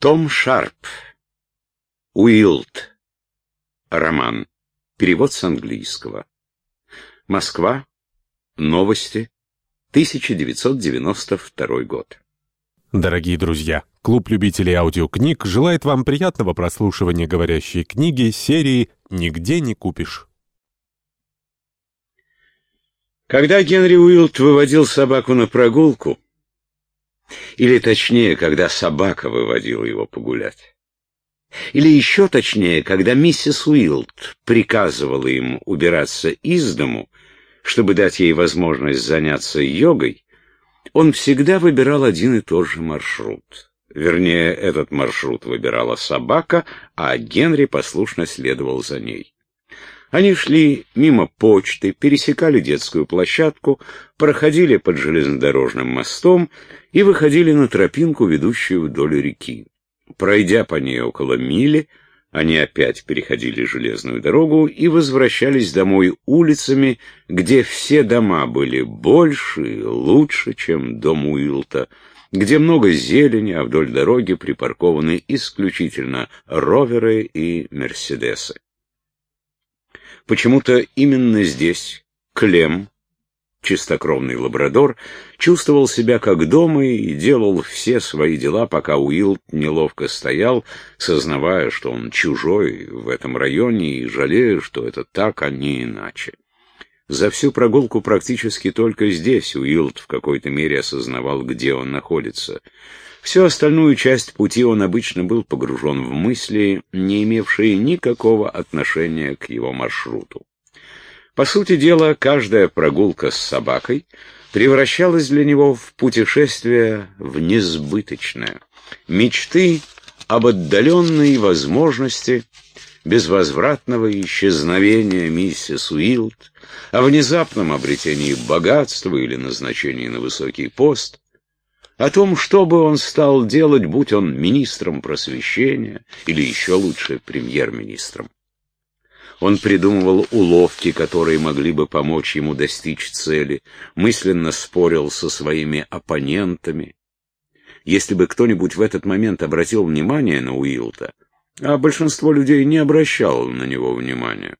Том Шарп. Уилд. Роман. Перевод с английского. Москва. Новости. 1992 год. Дорогие друзья, клуб любителей аудиокниг желает вам приятного прослушивания говорящей книги серии «Нигде не купишь». Когда Генри Уилд выводил собаку на прогулку, или точнее, когда собака выводила его погулять. Или еще точнее, когда миссис Уилд приказывала им убираться из дому, чтобы дать ей возможность заняться йогой, он всегда выбирал один и тот же маршрут. Вернее, этот маршрут выбирала собака, а Генри послушно следовал за ней. Они шли мимо почты, пересекали детскую площадку, проходили под железнодорожным мостом и выходили на тропинку, ведущую вдоль реки. Пройдя по ней около мили, они опять переходили железную дорогу и возвращались домой улицами, где все дома были больше и лучше, чем дом Уилта, где много зелени, а вдоль дороги припаркованы исключительно роверы и мерседесы. Почему-то именно здесь Клем, чистокровный лабрадор, чувствовал себя как дома и делал все свои дела, пока Уилд неловко стоял, сознавая, что он чужой в этом районе и жалея, что это так, а не иначе. За всю прогулку практически только здесь Уилд в какой-то мере осознавал, где он находится — Всю остальную часть пути он обычно был погружен в мысли, не имевшие никакого отношения к его маршруту. По сути дела, каждая прогулка с собакой превращалась для него в путешествие в несбыточное. Мечты об отдаленной возможности безвозвратного исчезновения миссис Уилд, о внезапном обретении богатства или назначении на высокий пост, о том, что бы он стал делать, будь он министром просвещения или еще лучше премьер-министром. Он придумывал уловки, которые могли бы помочь ему достичь цели, мысленно спорил со своими оппонентами. Если бы кто-нибудь в этот момент обратил внимание на Уилта, а большинство людей не обращало на него внимания,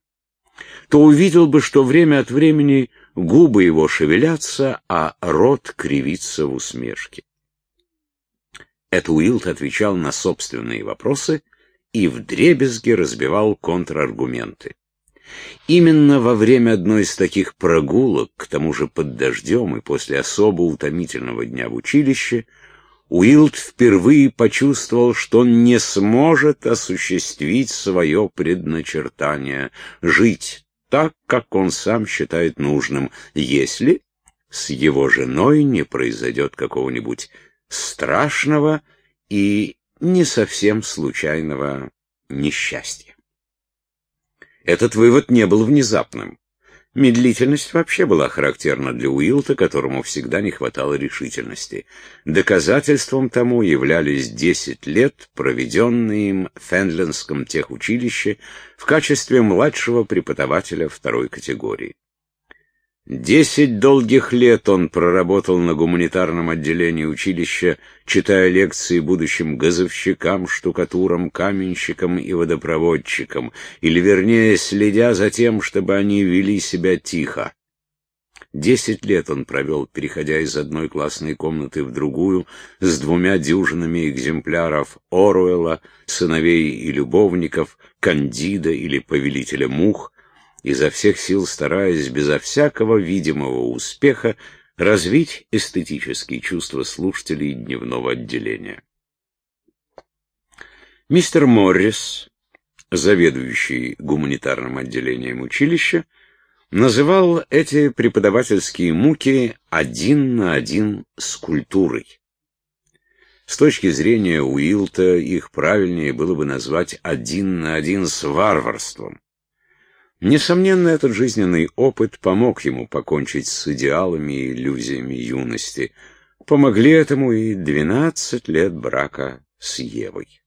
то увидел бы, что время от времени губы его шевелятся, а рот кривится в усмешке. Это Уилд отвечал на собственные вопросы и вдребезги разбивал контраргументы. Именно во время одной из таких прогулок, к тому же под дождем и после особо утомительного дня в училище, Уилд впервые почувствовал, что он не сможет осуществить свое предначертание — жить так, как он сам считает нужным, если с его женой не произойдет какого-нибудь страшного и не совсем случайного несчастья. Этот вывод не был внезапным. Медлительность вообще была характерна для Уилта, которому всегда не хватало решительности. Доказательством тому являлись 10 лет, проведенные им в Фенлендском техучилище в качестве младшего преподавателя второй категории. Десять долгих лет он проработал на гуманитарном отделении училища, читая лекции будущим газовщикам, штукатурам, каменщикам и водопроводчикам, или, вернее, следя за тем, чтобы они вели себя тихо. Десять лет он провел, переходя из одной классной комнаты в другую, с двумя дюжинами экземпляров Оруэлла, сыновей и любовников, Кандида или Повелителя мух, изо всех сил стараясь безо всякого видимого успеха развить эстетические чувства слушателей дневного отделения. Мистер Моррис, заведующий гуманитарным отделением училища, называл эти преподавательские муки один на один с культурой. С точки зрения Уилта их правильнее было бы назвать один на один с варварством. Несомненно, этот жизненный опыт помог ему покончить с идеалами и иллюзиями юности. Помогли этому и двенадцать лет брака с Евой.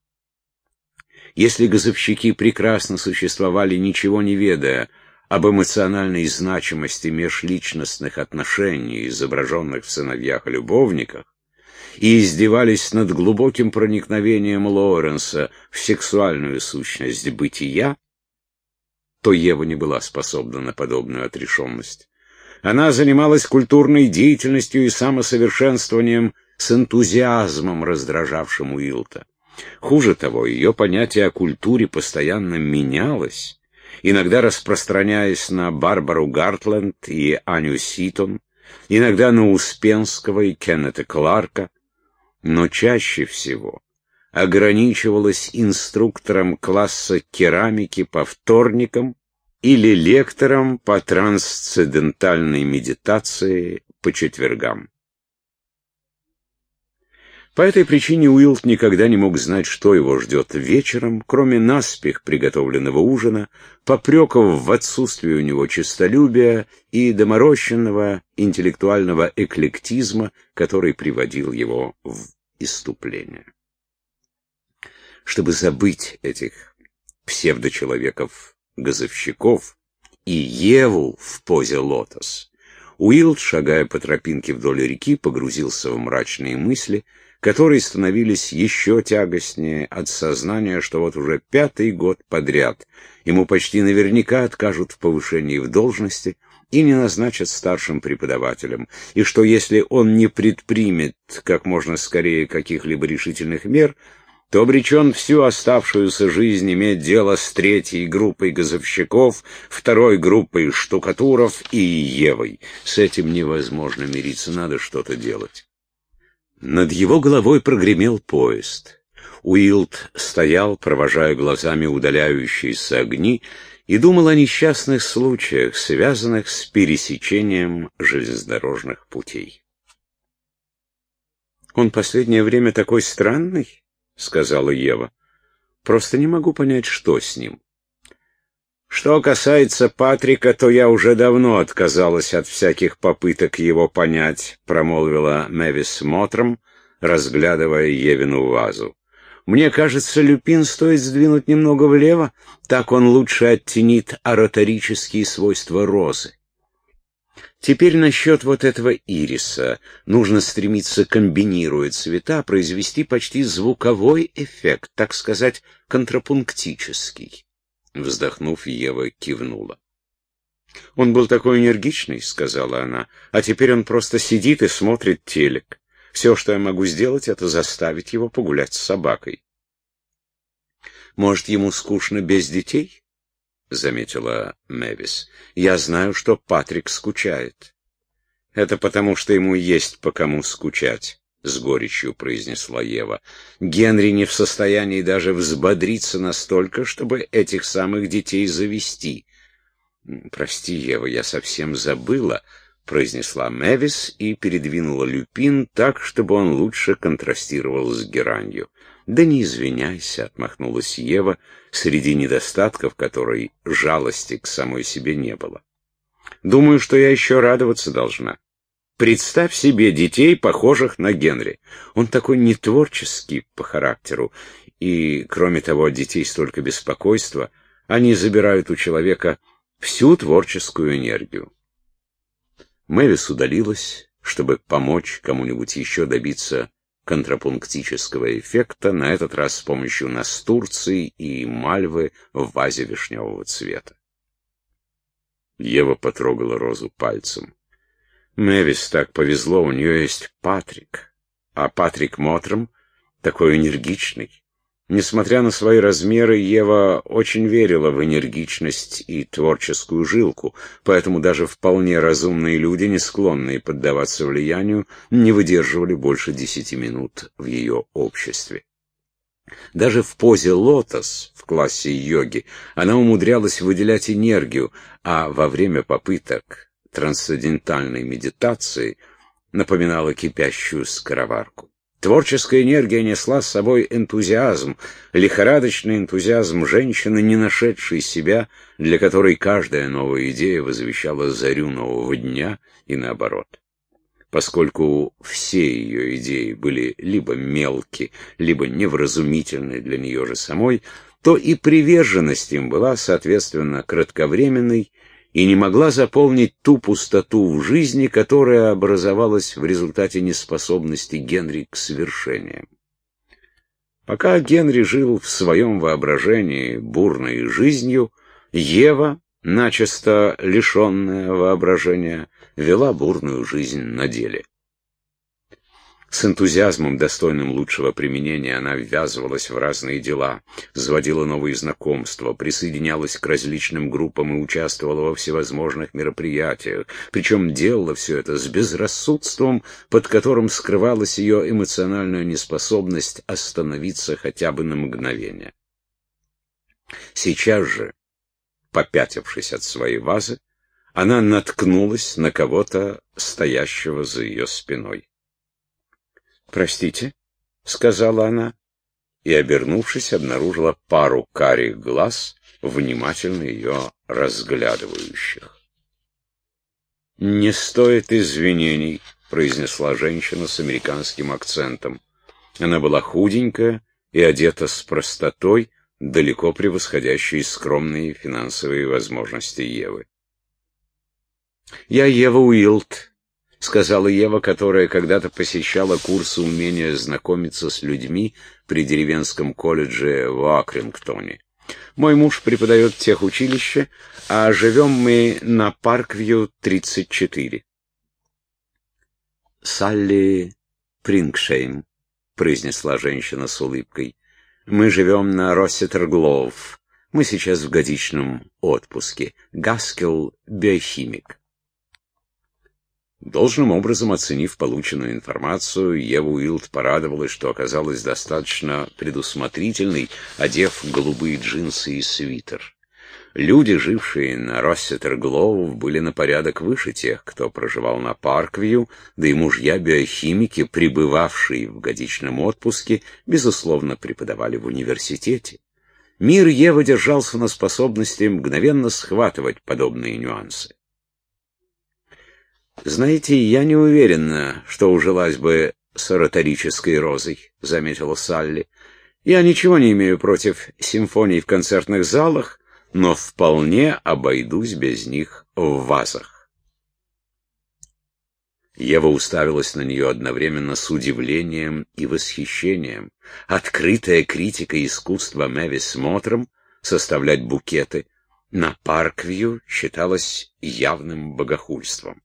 Если газовщики прекрасно существовали, ничего не ведая об эмоциональной значимости межличностных отношений, изображенных в сыновьях и любовниках, и издевались над глубоким проникновением Лоуренса в сексуальную сущность бытия, то Ева не была способна на подобную отрешенность. Она занималась культурной деятельностью и самосовершенствованием с энтузиазмом, раздражавшим Уилта. Хуже того, ее понятие о культуре постоянно менялось, иногда распространяясь на Барбару Гартленд и Аню Ситон, иногда на Успенского и Кеннета Кларка, но чаще всего ограничивалась инструктором класса керамики по вторникам или лектором по трансцендентальной медитации по четвергам. По этой причине Уилт никогда не мог знать, что его ждет вечером, кроме наспех приготовленного ужина, попреков в отсутствии у него честолюбия и доморощенного интеллектуального эклектизма, который приводил его в иступление. Чтобы забыть этих псевдочеловеков-газовщиков и Еву в позе лотос, Уилд, шагая по тропинке вдоль реки, погрузился в мрачные мысли — которые становились еще тягостнее от сознания, что вот уже пятый год подряд ему почти наверняка откажут в повышении в должности и не назначат старшим преподавателем, и что если он не предпримет как можно скорее каких-либо решительных мер, то обречен всю оставшуюся жизнь иметь дело с третьей группой газовщиков, второй группой штукатуров и Евой. С этим невозможно мириться, надо что-то делать. Над его головой прогремел поезд. Уилд стоял, провожая глазами удаляющиеся огни, и думал о несчастных случаях, связанных с пересечением железнодорожных путей. «Он последнее время такой странный», — сказала Ева. «Просто не могу понять, что с ним». Что касается Патрика, то я уже давно отказалась от всяких попыток его понять, промолвила Мэвис Мотром, разглядывая Евину вазу. Мне кажется, люпин стоит сдвинуть немного влево, так он лучше оттенит ораторические свойства розы. Теперь насчет вот этого ириса. Нужно стремиться, комбинируя цвета, произвести почти звуковой эффект, так сказать, контрапунктический. Вздохнув, Ева кивнула. «Он был такой энергичный», — сказала она, — «а теперь он просто сидит и смотрит телек. Все, что я могу сделать, это заставить его погулять с собакой». «Может, ему скучно без детей?» — заметила Мэвис. «Я знаю, что Патрик скучает». «Это потому, что ему есть по кому скучать». — с горечью произнесла Ева. «Генри не в состоянии даже взбодриться настолько, чтобы этих самых детей завести». «Прости, Ева, я совсем забыла», — произнесла Мэвис и передвинула люпин так, чтобы он лучше контрастировал с геранью. «Да не извиняйся», — отмахнулась Ева, среди недостатков которой жалости к самой себе не было. «Думаю, что я еще радоваться должна». Представь себе детей, похожих на Генри. Он такой нетворческий по характеру, и, кроме того, от детей столько беспокойства, они забирают у человека всю творческую энергию. Мэвис удалилась, чтобы помочь кому-нибудь еще добиться контрапунктического эффекта, на этот раз с помощью настурции и мальвы в вазе вишневого цвета. Ева потрогала розу пальцем. Мэвис так повезло, у нее есть Патрик. А Патрик Мотром такой энергичный. Несмотря на свои размеры, Ева очень верила в энергичность и творческую жилку, поэтому даже вполне разумные люди, не склонные поддаваться влиянию, не выдерживали больше десяти минут в ее обществе. Даже в позе лотос в классе йоги она умудрялась выделять энергию, а во время попыток трансцендентальной медитации напоминала кипящую скороварку. Творческая энергия несла с собой энтузиазм, лихорадочный энтузиазм женщины, не нашедшей себя, для которой каждая новая идея возвещала зарю нового дня и наоборот. Поскольку все ее идеи были либо мелки, либо невразумительны для нее же самой, то и приверженность им была, соответственно, кратковременной и не могла заполнить ту пустоту в жизни, которая образовалась в результате неспособности Генри к свершениям. Пока Генри жил в своем воображении бурной жизнью, Ева, начисто лишенная воображения, вела бурную жизнь на деле. С энтузиазмом, достойным лучшего применения, она ввязывалась в разные дела, заводила новые знакомства, присоединялась к различным группам и участвовала во всевозможных мероприятиях. Причем делала все это с безрассудством, под которым скрывалась ее эмоциональная неспособность остановиться хотя бы на мгновение. Сейчас же, попятившись от своей вазы, она наткнулась на кого-то, стоящего за ее спиной. «Простите», — сказала она, и, обернувшись, обнаружила пару карих глаз, внимательно ее разглядывающих. «Не стоит извинений», — произнесла женщина с американским акцентом. Она была худенькая и одета с простотой, далеко превосходящей скромные финансовые возможности Евы. «Я Ева Уилд», — сказала Ева, которая когда-то посещала курсы умения знакомиться с людьми при деревенском колледже в Акрингтоне. «Мой муж преподает в техучилище, а живем мы на Парквью 34». «Салли Прингшейм», — произнесла женщина с улыбкой. «Мы живем на Россетер-Глоув. Мы сейчас в годичном отпуске. Гаскел — биохимик». Должным образом оценив полученную информацию, Ева Уилд порадовалась, что оказалась достаточно предусмотрительной, одев голубые джинсы и свитер. Люди, жившие на Россетер-Глоув, были на порядок выше тех, кто проживал на Парквью, да и мужья-биохимики, пребывавшие в годичном отпуске, безусловно, преподавали в университете. Мир Евы держался на способности мгновенно схватывать подобные нюансы. «Знаете, я не уверена, что ужилась бы с ораторической розой», — заметила Салли. «Я ничего не имею против симфоний в концертных залах, но вполне обойдусь без них в вазах». Ева уставилась на нее одновременно с удивлением и восхищением. Открытая критика искусства Мэвис Мотром составлять букеты на Парквью считалась явным богохульством.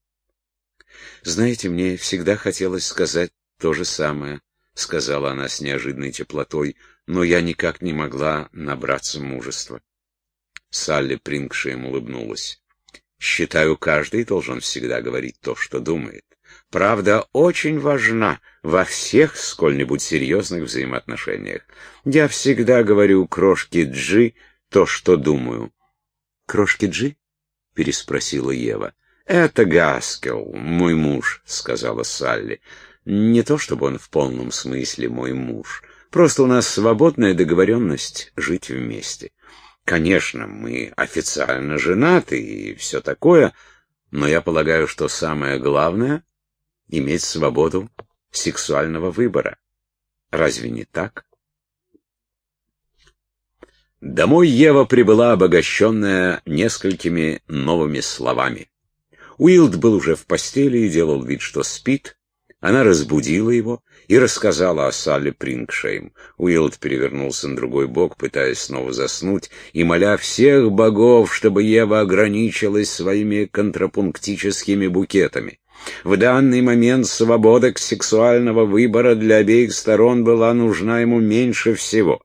Знаете, мне всегда хотелось сказать то же самое, — сказала она с неожиданной теплотой, — но я никак не могла набраться мужества. Салли Прингшем улыбнулась. Считаю, каждый должен всегда говорить то, что думает. Правда очень важна во всех сколь-нибудь серьезных взаимоотношениях. Я всегда говорю крошке Джи то, что думаю. — Крошке Джи? — переспросила Ева. «Это Гаскел, мой муж», — сказала Салли. «Не то чтобы он в полном смысле мой муж. Просто у нас свободная договоренность жить вместе. Конечно, мы официально женаты и все такое, но я полагаю, что самое главное — иметь свободу сексуального выбора. Разве не так?» Домой Ева прибыла обогащенная несколькими новыми словами. Уилд был уже в постели и делал вид, что спит. Она разбудила его и рассказала о Салле Прингшейм. Уилд перевернулся на другой бок, пытаясь снова заснуть, и моля всех богов, чтобы Ева ограничилась своими контрапунктическими букетами. В данный момент свобода сексуального выбора для обеих сторон была нужна ему меньше всего.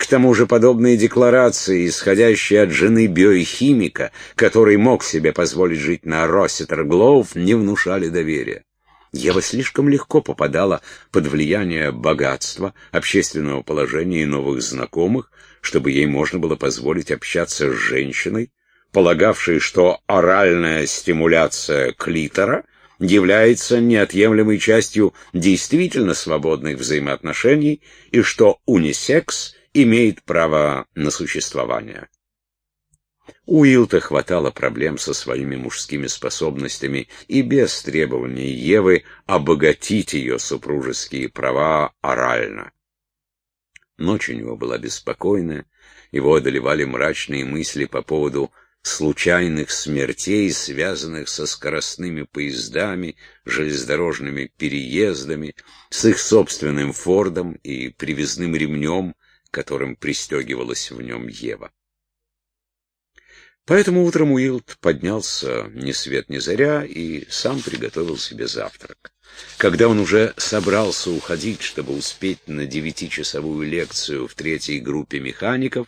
К тому же подобные декларации, исходящие от жены биохимика, который мог себе позволить жить на Росситер Глоув, не внушали доверия. Ева слишком легко попадала под влияние богатства, общественного положения и новых знакомых, чтобы ей можно было позволить общаться с женщиной, полагавшей, что оральная стимуляция клитора является неотъемлемой частью действительно свободных взаимоотношений и что унисекс имеет право на существование. У Илта хватало проблем со своими мужскими способностями и без требований Евы обогатить ее супружеские права орально. Ночь у него была беспокойная, его одолевали мрачные мысли по поводу случайных смертей, связанных со скоростными поездами, железнодорожными переездами, с их собственным Фордом и привязным ремнем, которым пристегивалась в нем Ева. Поэтому утром Уилд поднялся ни свет ни заря и сам приготовил себе завтрак. Когда он уже собрался уходить, чтобы успеть на девятичасовую лекцию в третьей группе механиков,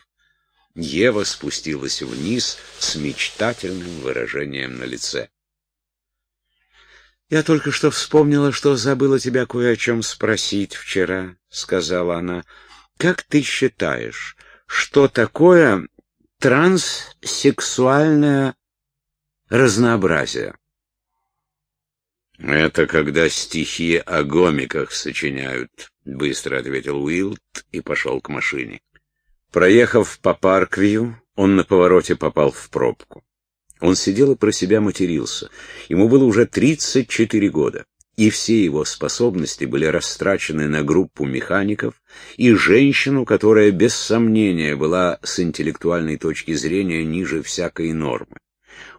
Ева спустилась вниз с мечтательным выражением на лице. «Я только что вспомнила, что забыла тебя кое о чем спросить вчера», — сказала она. «Как ты считаешь, что такое транссексуальное разнообразие?» «Это когда стихи о гомиках сочиняют», — быстро ответил Уилд и пошел к машине. Проехав по Парквью, он на повороте попал в пробку. Он сидел и про себя матерился. Ему было уже 34 года, и все его способности были растрачены на группу механиков и женщину, которая без сомнения была с интеллектуальной точки зрения ниже всякой нормы.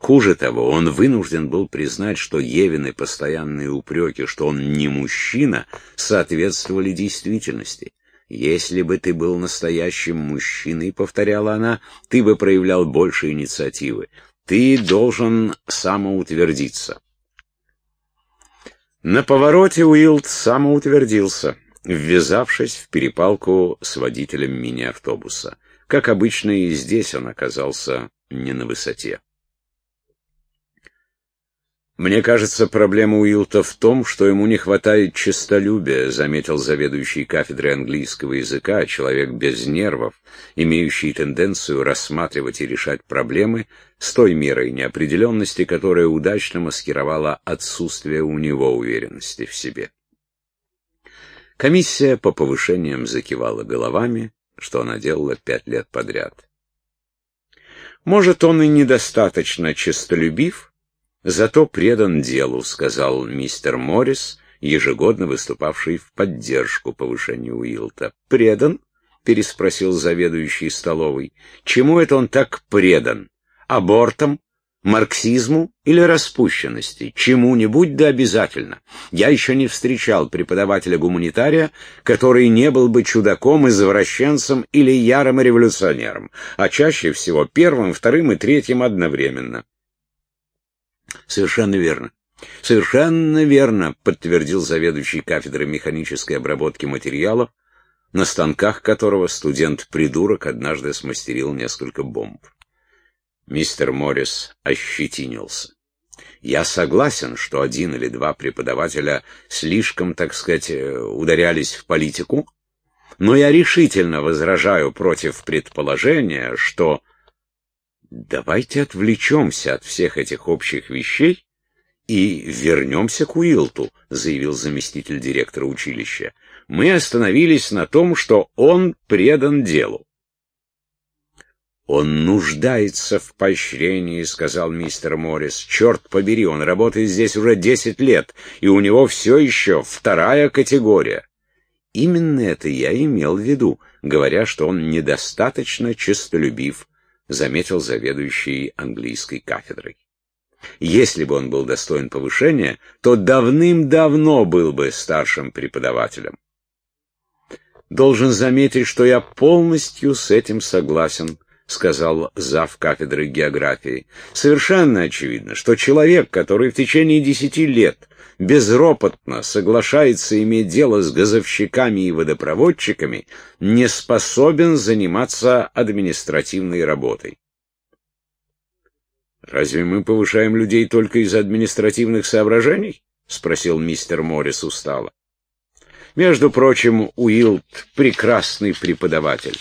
Хуже того, он вынужден был признать, что Евины постоянные упреки, что он не мужчина, соответствовали действительности. «Если бы ты был настоящим мужчиной, — повторяла она, — ты бы проявлял больше инициативы. Ты должен самоутвердиться». На повороте Уилд самоутвердился, ввязавшись в перепалку с водителем мини-автобуса. Как обычно, и здесь он оказался не на высоте. «Мне кажется, проблема Уилта в том, что ему не хватает честолюбия», заметил заведующий кафедрой английского языка, человек без нервов, имеющий тенденцию рассматривать и решать проблемы с той мерой неопределенности, которая удачно маскировала отсутствие у него уверенности в себе. Комиссия по повышениям закивала головами, что она делала пять лет подряд. Может, он и недостаточно честолюбив, Зато предан делу, сказал мистер Моррис, ежегодно выступавший в поддержку повышения Уилта. Предан? переспросил заведующий столовой. Чему это он так предан? Абортам? Марксизму или распущенности? Чему-нибудь да обязательно. Я еще не встречал преподавателя-гуманитария, который не был бы чудаком, извращенцем или ярым революционером, а чаще всего первым, вторым и третьим одновременно. Совершенно верно. Совершенно верно, подтвердил заведующий кафедрой механической обработки материалов, на станках которого студент-придурок однажды смастерил несколько бомб. Мистер Моррис ощетинился. Я согласен, что один или два преподавателя слишком, так сказать, э, ударялись в политику, но я решительно возражаю против предположения, что Давайте отвлечемся от всех этих общих вещей и вернемся к Уилту, заявил заместитель директора училища. Мы остановились на том, что он предан делу. «Он нуждается в поощрении», — сказал мистер Моррис. «Черт побери, он работает здесь уже десять лет, и у него все еще вторая категория». Именно это я имел в виду, говоря, что он недостаточно честолюбив, — заметил заведующий английской кафедрой. Если бы он был достоин повышения, то давным-давно был бы старшим преподавателем. Должен заметить, что я полностью с этим согласен, — сказал зав. кафедры географии. Совершенно очевидно, что человек, который в течение десяти лет безропотно соглашается иметь дело с газовщиками и водопроводчиками, не способен заниматься административной работой. «Разве мы повышаем людей только из административных соображений?» — спросил мистер Моррис устало. «Между прочим, Уилд — прекрасный преподаватель».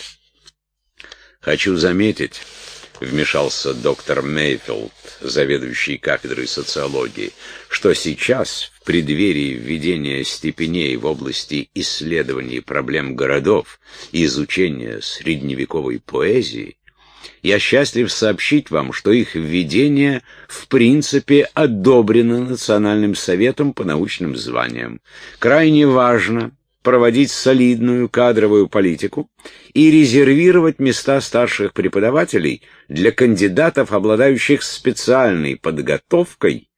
«Хочу заметить», — вмешался доктор Мейфилд, заведующий кафедрой социологии, что сейчас, в преддверии введения степеней в области исследований проблем городов и изучения средневековой поэзии, я счастлив сообщить вам, что их введение в принципе одобрено Национальным советом по научным званиям. Крайне важно, проводить солидную кадровую политику и резервировать места старших преподавателей для кандидатов, обладающих специальной подготовкой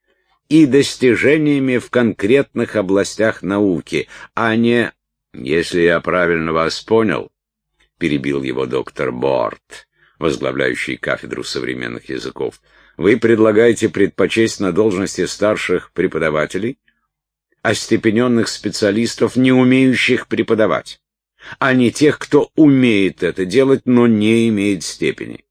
и достижениями в конкретных областях науки, а не, если я правильно вас понял, перебил его доктор Борт, возглавляющий кафедру современных языков, вы предлагаете предпочесть на должности старших преподавателей остепененных специалистов, не умеющих преподавать, а не тех, кто умеет это делать, но не имеет степени.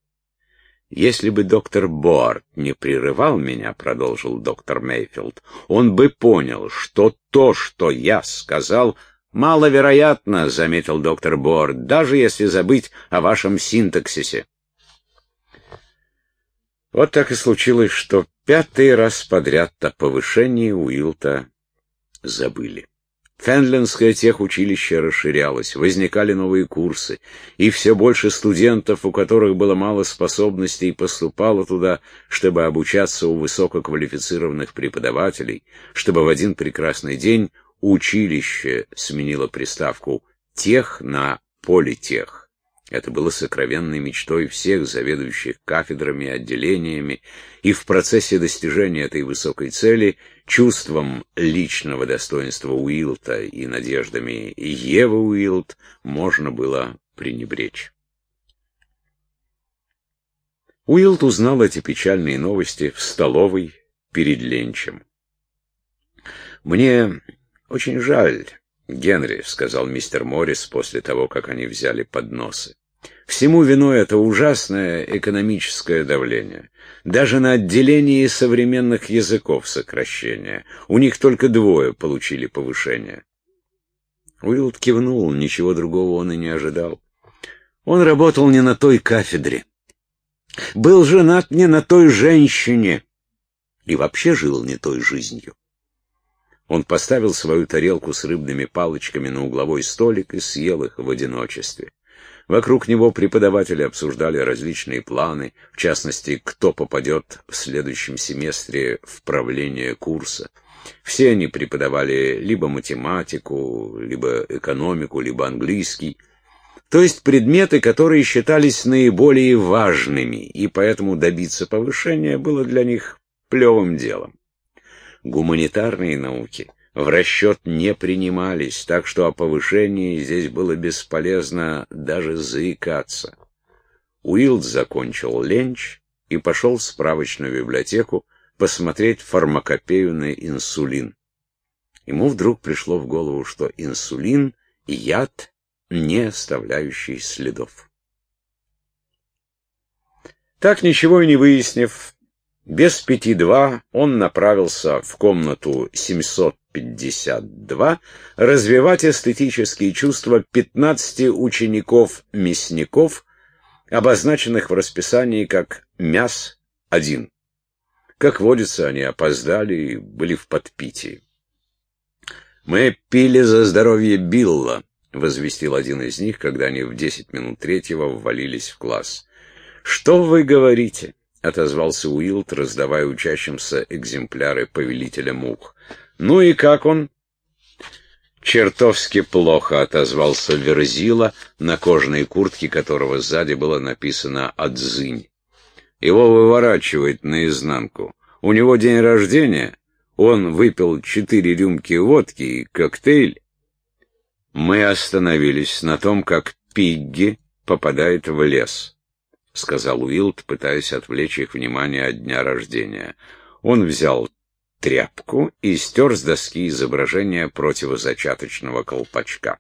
«Если бы доктор Борт не прерывал меня, — продолжил доктор Мейфилд, — он бы понял, что то, что я сказал, маловероятно, — заметил доктор Борт, — даже если забыть о вашем синтаксисе». Вот так и случилось, что пятый раз подряд о повышении Уилта забыли. Фенлендское техучилище расширялось, возникали новые курсы, и все больше студентов, у которых было мало способностей, поступало туда, чтобы обучаться у высококвалифицированных преподавателей, чтобы в один прекрасный день училище сменило приставку «тех» на «политех». Это было сокровенной мечтой всех заведующих кафедрами и отделениями, и в процессе достижения этой высокой цели чувством личного достоинства Уилта и надеждами Евы Уилт можно было пренебречь. Уилт узнал эти печальные новости в столовой перед ленчем. «Мне очень жаль, «Генри», — сказал мистер Моррис после того, как они взяли подносы. «Всему виной это ужасное экономическое давление. Даже на отделении современных языков сокращение. У них только двое получили повышение». Уилд кивнул, ничего другого он и не ожидал. Он работал не на той кафедре. Был женат не на той женщине. И вообще жил не той жизнью. Он поставил свою тарелку с рыбными палочками на угловой столик и съел их в одиночестве. Вокруг него преподаватели обсуждали различные планы, в частности, кто попадет в следующем семестре в правление курса. Все они преподавали либо математику, либо экономику, либо английский, то есть предметы, которые считались наиболее важными, и поэтому добиться повышения было для них плевым делом. Гуманитарные науки в расчет не принимались, так что о повышении здесь было бесполезно даже заикаться. Уилд закончил ленч и пошел в справочную библиотеку посмотреть фармакопею на инсулин. Ему вдруг пришло в голову, что инсулин — яд, не оставляющий следов. Так ничего и не выяснив, без пяти два он направился в комнату 752 развивать эстетические чувства 15 учеников-мясников, обозначенных в расписании как «мяс-1». Как водится, они опоздали и были в подпитии. «Мы пили за здоровье Билла», — возвестил один из них, когда они в десять минут третьего ввалились в класс. «Что вы говорите?» — отозвался Уилд, раздавая учащимся экземпляры повелителя мух. «Ну и как он?» «Чертовски плохо», — отозвался Верзила, на кожаной куртке которого сзади было написано «Адзынь». «Его выворачивает наизнанку. У него день рождения, он выпил четыре рюмки водки и коктейль. Мы остановились на том, как Пигги попадает в лес». — сказал Уилд, пытаясь отвлечь их внимание от дня рождения. Он взял тряпку и стер с доски изображение противозачаточного колпачка.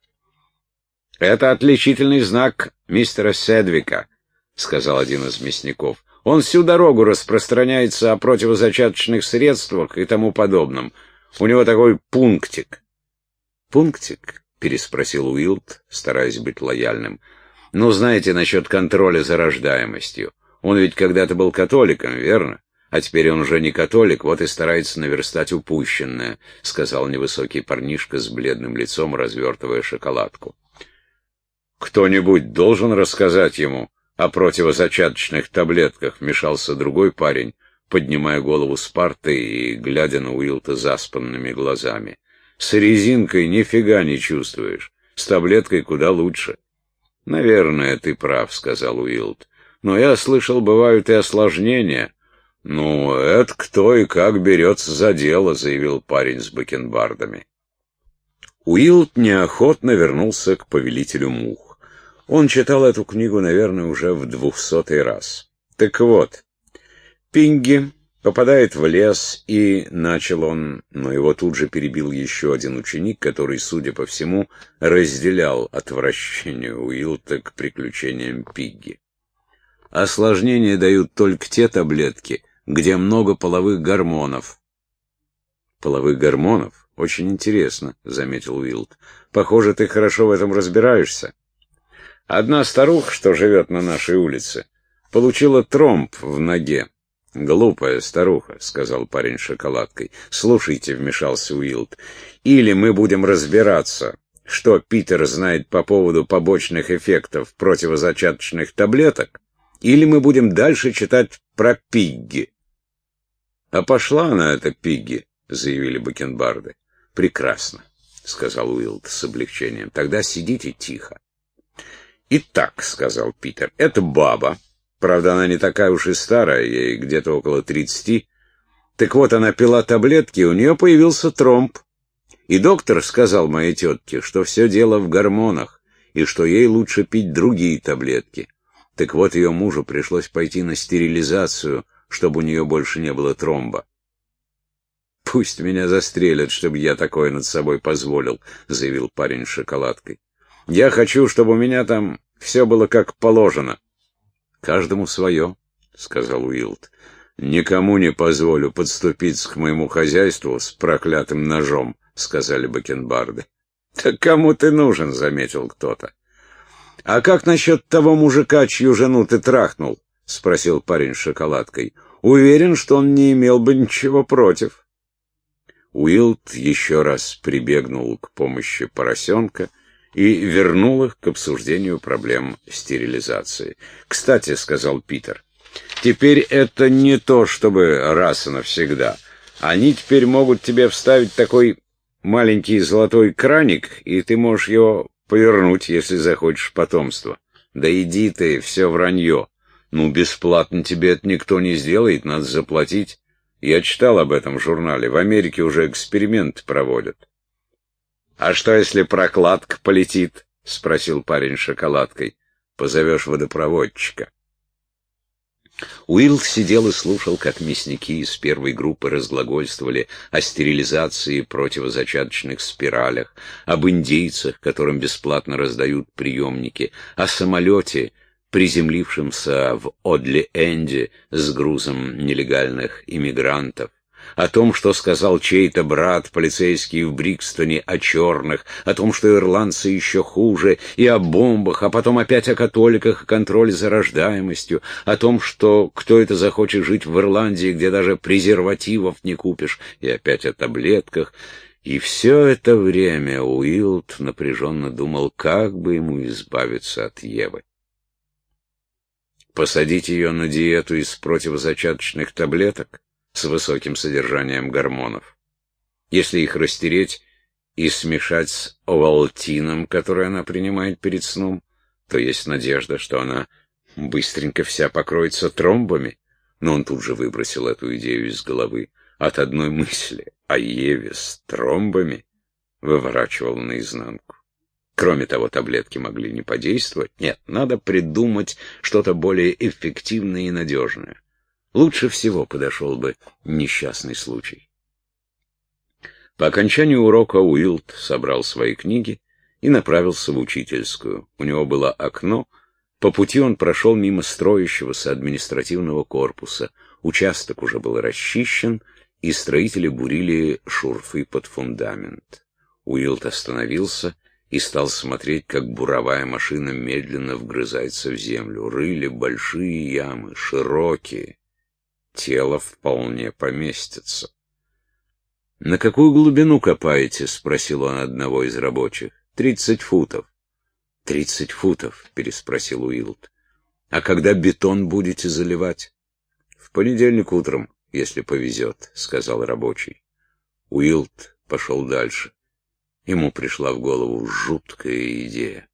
— Это отличительный знак мистера Седвика, — сказал один из мясников. — Он всю дорогу распространяется о противозачаточных средствах и тому подобном. У него такой пунктик. — Пунктик? — переспросил Уилд, стараясь быть лояльным. — ну, знаете, насчет контроля за рождаемостью. Он ведь когда-то был католиком, верно? А теперь он уже не католик, вот и старается наверстать упущенное, — сказал невысокий парнишка с бледным лицом, развертывая шоколадку. «Кто-нибудь должен рассказать ему о противозачаточных таблетках», — вмешался другой парень, поднимая голову с парты и глядя на Уилта заспанными глазами. С резинкой нифига не чувствуешь. С таблеткой куда лучше. Наверное, ты прав, сказал Уилд. Но я слышал, бывают и осложнения. Ну, это кто и как берется за дело, заявил парень с бакенбардами. Уилд неохотно вернулся к повелителю мух. Он читал эту книгу, наверное, уже в двухсотый раз. Так вот, Пинги попадает в лес, и начал он, но его тут же перебил еще один ученик, который, судя по всему, разделял отвращение Уилта к приключениям Пигги. Осложнения дают только те таблетки, где много половых гормонов. Половых гормонов? Очень интересно, заметил Уилд. Похоже, ты хорошо в этом разбираешься. Одна старуха, что живет на нашей улице, получила тромб в ноге. «Глупая старуха», — сказал парень шоколадкой. «Слушайте», — вмешался Уилд, — «или мы будем разбираться, что Питер знает по поводу побочных эффектов противозачаточных таблеток, или мы будем дальше читать про Пигги». «А пошла она, эта Пигги», — заявили бакенбарды. «Прекрасно», — сказал Уилд с облегчением. «Тогда сидите тихо». «Итак», — сказал Питер, — «это баба». Правда, она не такая уж и старая, ей где-то около тридцати. Так вот, она пила таблетки, у нее появился тромб. И доктор сказал моей тетке, что все дело в гормонах, и что ей лучше пить другие таблетки. Так вот, ее мужу пришлось пойти на стерилизацию, чтобы у нее больше не было тромба. «Пусть меня застрелят, чтобы я такое над собой позволил», — заявил парень с шоколадкой. «Я хочу, чтобы у меня там все было как положено». Каждому свое, — сказал Уилд. Никому не позволю подступиться к моему хозяйству с проклятым ножом, — сказали бакенбарды. Так кому ты нужен, — заметил кто-то. А как насчет того мужика, чью жену ты трахнул? — спросил парень с шоколадкой. Уверен, что он не имел бы ничего против. Уилд еще раз прибегнул к помощи поросенка — и вернул их к обсуждению проблем стерилизации. «Кстати», — сказал Питер, — «теперь это не то, чтобы раз и навсегда. Они теперь могут тебе вставить такой маленький золотой краник, и ты можешь его повернуть, если захочешь потомство. Да иди ты, все вранье. Ну, бесплатно тебе это никто не сделает, надо заплатить. Я читал об этом в журнале. В Америке уже эксперимент проводят. «А что, если прокладка полетит?» — спросил парень шоколадкой. «Позовешь водопроводчика». Уилл сидел и слушал, как мясники из первой группы разглагольствовали о стерилизации противозачаточных спиралях, об индейцах, которым бесплатно раздают приемники, о самолете, приземлившемся в Одли-Энде с грузом нелегальных иммигрантов, о том, что сказал чей-то брат, полицейский в Брикстоне, о черных, о том, что ирландцы еще хуже, и о бомбах, а потом опять о католиках и контроле за рождаемостью, о том, что кто это захочет жить в Ирландии, где даже презервативов не купишь, и опять о таблетках. И все это время Уилд напряженно думал, как бы ему избавиться от Евы. Посадить ее на диету из противозачаточных таблеток? С высоким содержанием гормонов. Если их растереть и смешать с овалтином, который она принимает перед сном, то есть надежда, что она быстренько вся покроется тромбами. Но он тут же выбросил эту идею из головы. От одной мысли о Еве с тромбами выворачивал наизнанку. Кроме того, таблетки могли не подействовать. Нет, надо придумать что-то более эффективное и надежное. Лучше всего подошел бы несчастный случай. По окончанию урока Уилд собрал свои книги и направился в учительскую. У него было окно. По пути он прошел мимо строящегося административного корпуса. Участок уже был расчищен, и строители бурили шурфы под фундамент. Уилд остановился и стал смотреть, как буровая машина медленно вгрызается в землю. Рыли большие ямы, широкие тело вполне поместится. — На какую глубину копаете? — спросил он одного из рабочих. — Тридцать футов. — Тридцать футов? — переспросил Уилд. — А когда бетон будете заливать? — В понедельник утром, если повезет, — сказал рабочий. Уилд пошел дальше. Ему пришла в голову жуткая идея.